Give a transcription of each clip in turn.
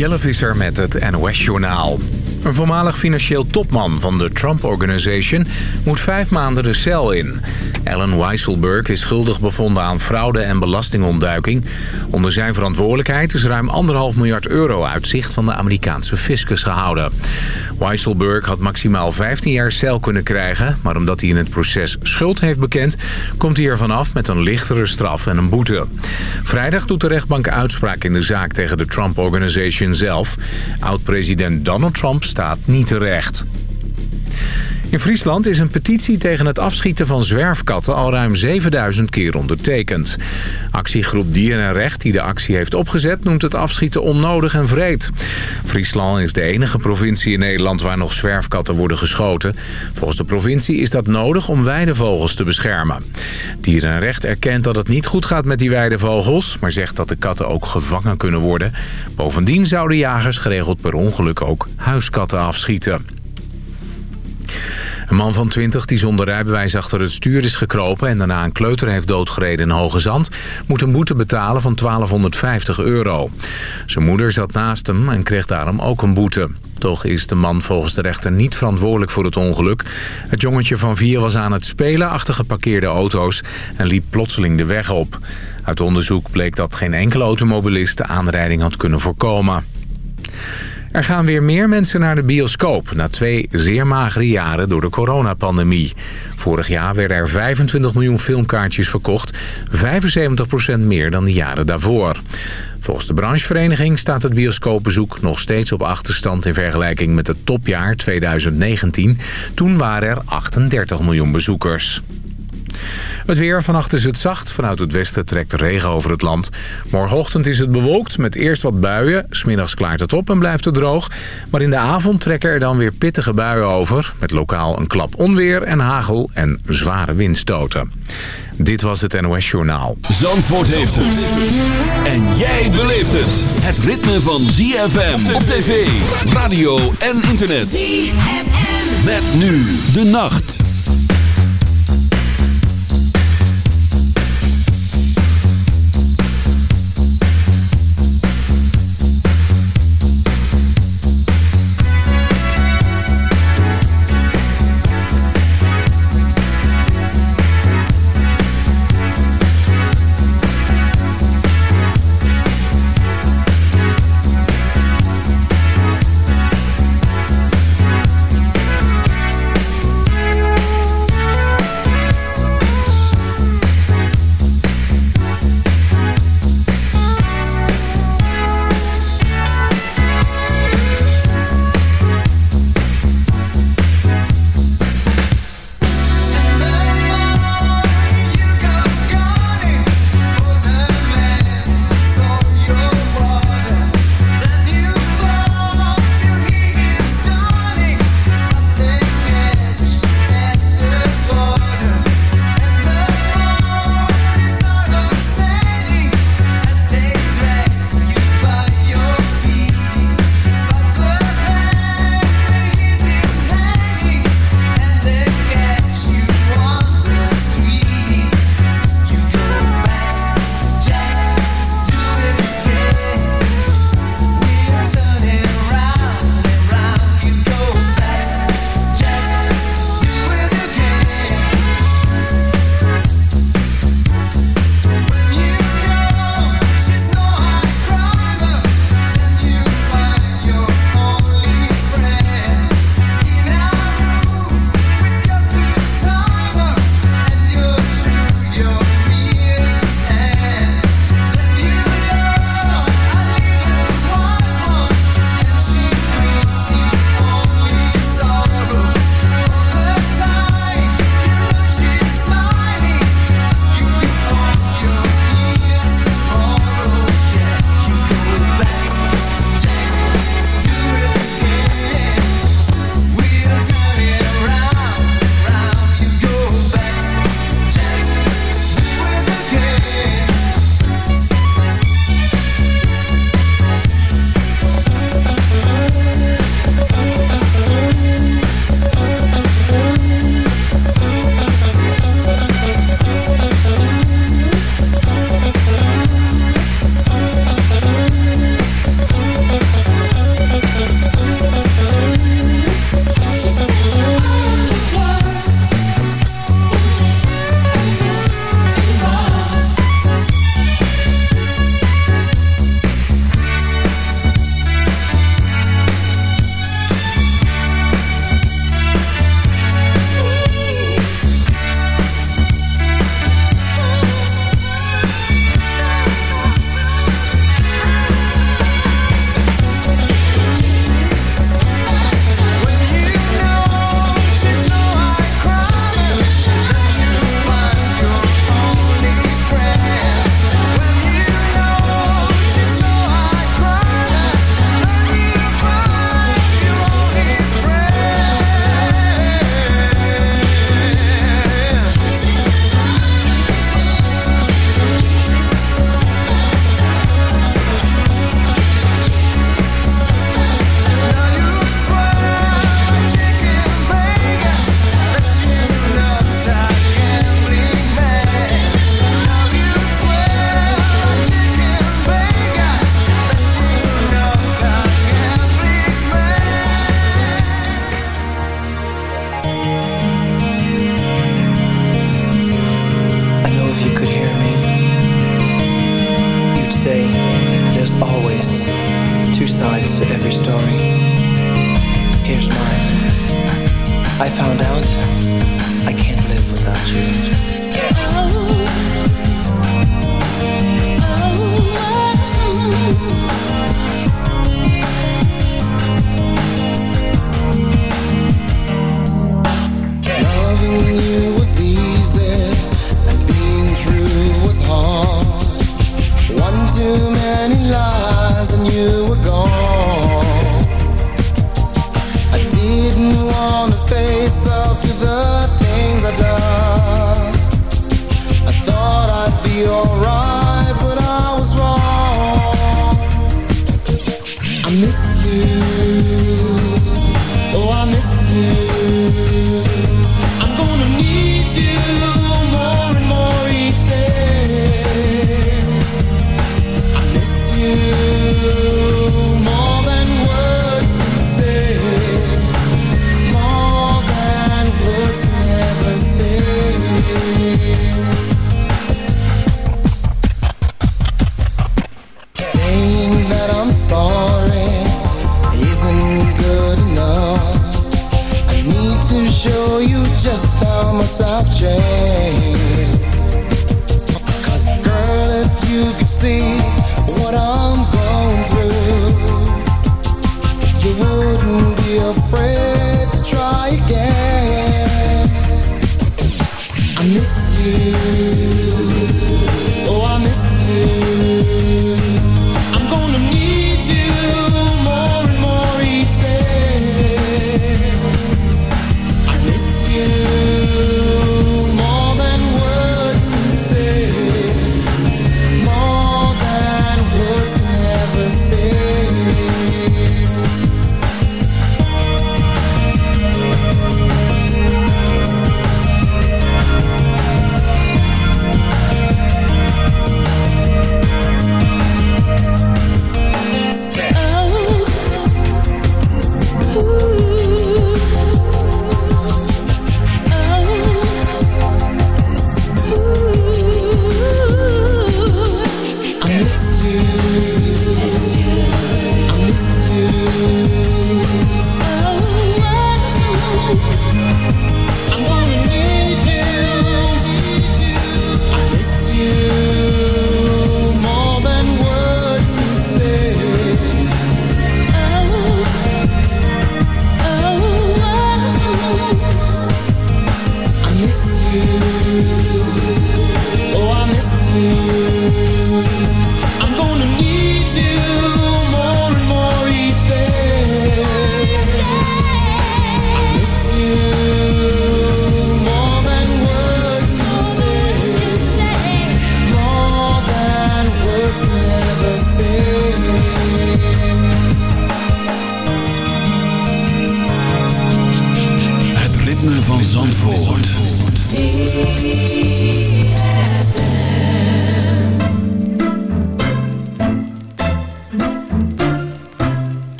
Jelle Visser met het NOS-journaal. Een voormalig financieel topman van de Trump Organization moet vijf maanden de cel in. Alan Weisselberg is schuldig bevonden aan fraude en belastingontduiking. Onder zijn verantwoordelijkheid is ruim 1,5 miljard euro uit zicht van de Amerikaanse fiscus gehouden. Weisselberg had maximaal 15 jaar cel kunnen krijgen, maar omdat hij in het proces schuld heeft bekend, komt hij ervan af met een lichtere straf en een boete. Vrijdag doet de rechtbank uitspraak in de zaak tegen de Trump Organization zelf. Oud-president Donald Trump staat niet terecht. In Friesland is een petitie tegen het afschieten van zwerfkatten al ruim 7000 keer ondertekend. Actiegroep Dierenrecht die de actie heeft opgezet noemt het afschieten onnodig en vreed. Friesland is de enige provincie in Nederland waar nog zwerfkatten worden geschoten. Volgens de provincie is dat nodig om weidevogels te beschermen. Dierenrecht erkent dat het niet goed gaat met die weidevogels, maar zegt dat de katten ook gevangen kunnen worden. Bovendien zouden jagers geregeld per ongeluk ook huiskatten afschieten. Een man van 20 die zonder rijbewijs achter het stuur is gekropen... en daarna een kleuter heeft doodgereden in Hoge Zand... moet een boete betalen van 1250 euro. Zijn moeder zat naast hem en kreeg daarom ook een boete. Toch is de man volgens de rechter niet verantwoordelijk voor het ongeluk. Het jongetje van vier was aan het spelen achter geparkeerde auto's... en liep plotseling de weg op. Uit onderzoek bleek dat geen enkele automobilist de aanrijding had kunnen voorkomen. Er gaan weer meer mensen naar de bioscoop... na twee zeer magere jaren door de coronapandemie. Vorig jaar werden er 25 miljoen filmkaartjes verkocht... 75 meer dan de jaren daarvoor. Volgens de branchevereniging staat het bioscoopbezoek nog steeds op achterstand... in vergelijking met het topjaar 2019. Toen waren er 38 miljoen bezoekers. Het weer, vannacht is het zacht. Vanuit het westen trekt regen over het land. Morgenochtend is het bewolkt met eerst wat buien. Smiddags klaart het op en blijft het droog. Maar in de avond trekken er dan weer pittige buien over. Met lokaal een klap onweer en hagel en zware windstoten. Dit was het NOS Journaal. Zandvoort heeft het. En jij beleeft het. Het ritme van ZFM op tv, radio en internet. ZFM. Met nu de nacht.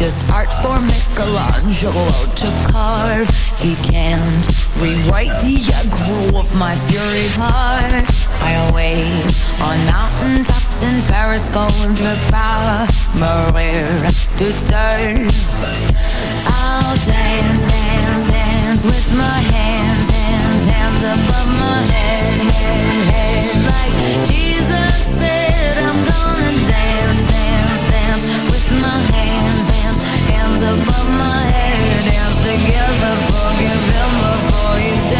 just art for Michelangelo to carve. He can't rewrite the aggro of my fury heart. I will wait on mountaintops in Paris, going to power, Maria to turn. I'll dance, dance, dance with my hands, hands, hands above my head, head, head. Like Jesus said, I'm gonna dance, dance, dance with my hands above my head Hands together, forgive him before he's dead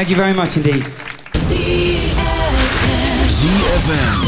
Thank you very much indeed. ZFM.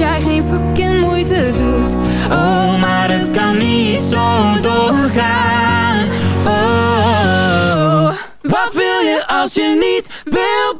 jij geen fucking moeite doet Oh, maar het kan niet zo doorgaan Oh, wat wil je als je niet wil